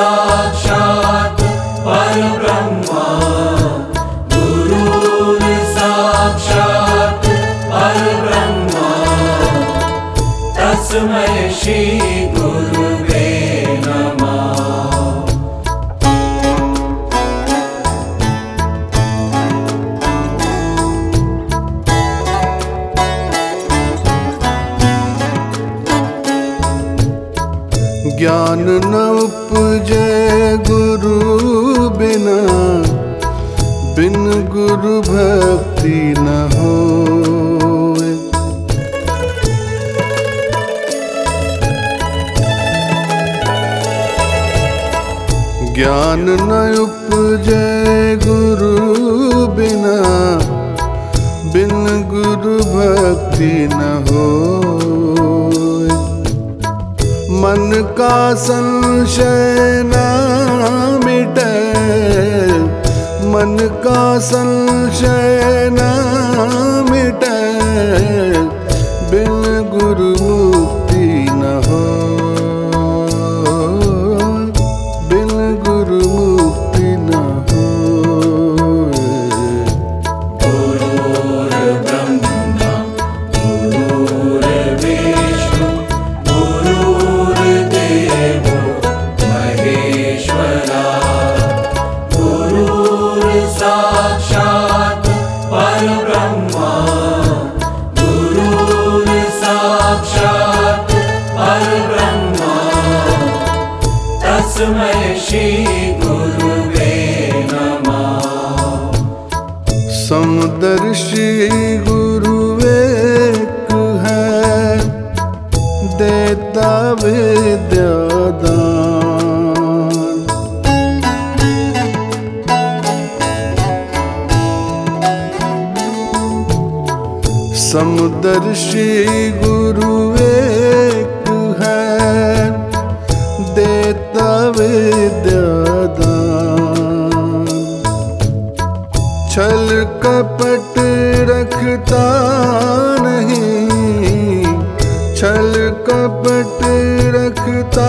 गुरुर्साक्षात् परब्रह्मा। गुरुर्साक्षात् परब्रह्मा। तस्मै श्रीगुरुवे ज्ञान न उपजे गुरु बिना बिन गुरु भक्ति न हो ज्ञान न उपजे गुरु का संशय न मिटे। मन का संशय न मिटे। बिन गुरु मुक्ति न हो। तस्मै श्रीगुरुवे नमः। समदर्शी गुरु एक है देता विद्यादान समदर्शी गुरु छल कपट रखता नहीं छल कपट रखता